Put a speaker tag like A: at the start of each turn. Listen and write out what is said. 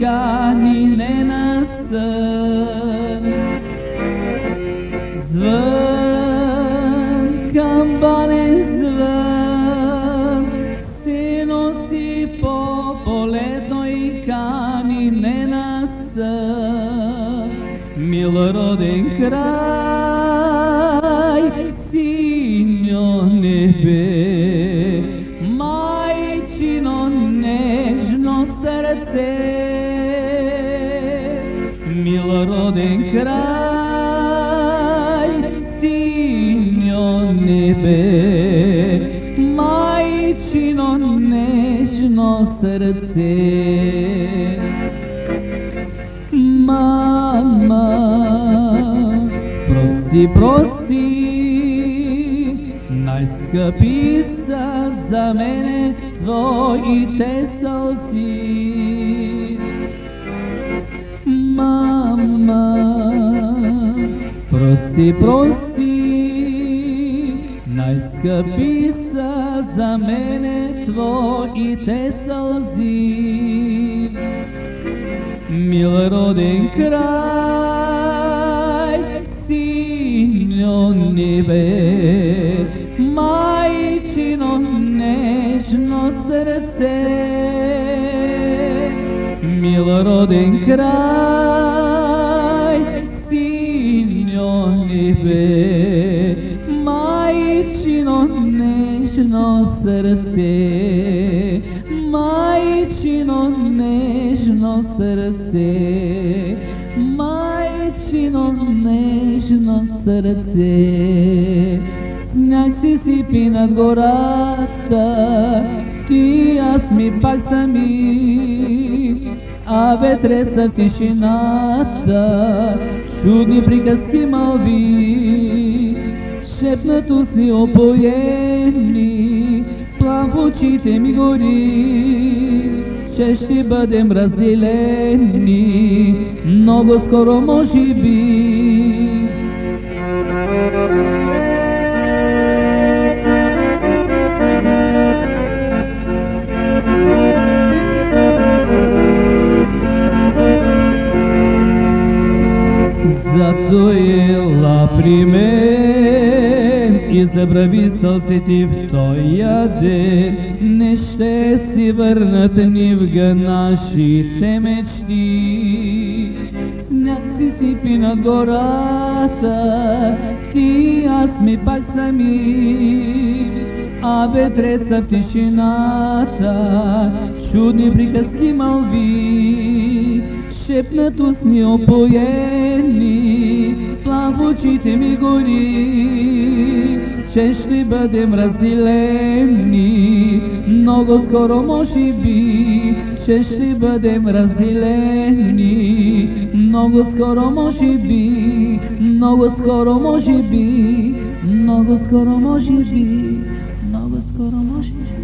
A: kanine na sen Zvân, campane Se non si popoleto i canine na sen Mil roden kraj, sinjo nebe. Majčino nežno srce. Роден край, синьо небе, майчино нежно сърце. Мама, прости, прости, най-скъпи са за мене твоите сълзи. Мама, прости, прости, най-скъпи са за мене твоите сълзи. Мил роден край, синьо небе, майчино нежно сърце. Мил роден край, сърце. Майчино нежно сърце, майчино нежно сърце. Сняг си сипи над гората, ти аз ми пак сами, а ветреца в тишината, чудни приказки мълви, шепнат устни опоени, план в очите ми гори, че ще бъдем разделени, много скоро може би. Зато ела при мен и забрави сълзите в тоя ден. Не ще си върнат ни в нашите мечти. Сняг си сипи над гората, ти аз ми пак сами. А ветреца в тишината, чудни приказки мълви, шепнат устни опоени, план в ми гори, че ще бъдем разделени, много скоро може би, че ще бъдем разделени, много скоро може би, много скоро може би, много скоро може би, много скоро може би.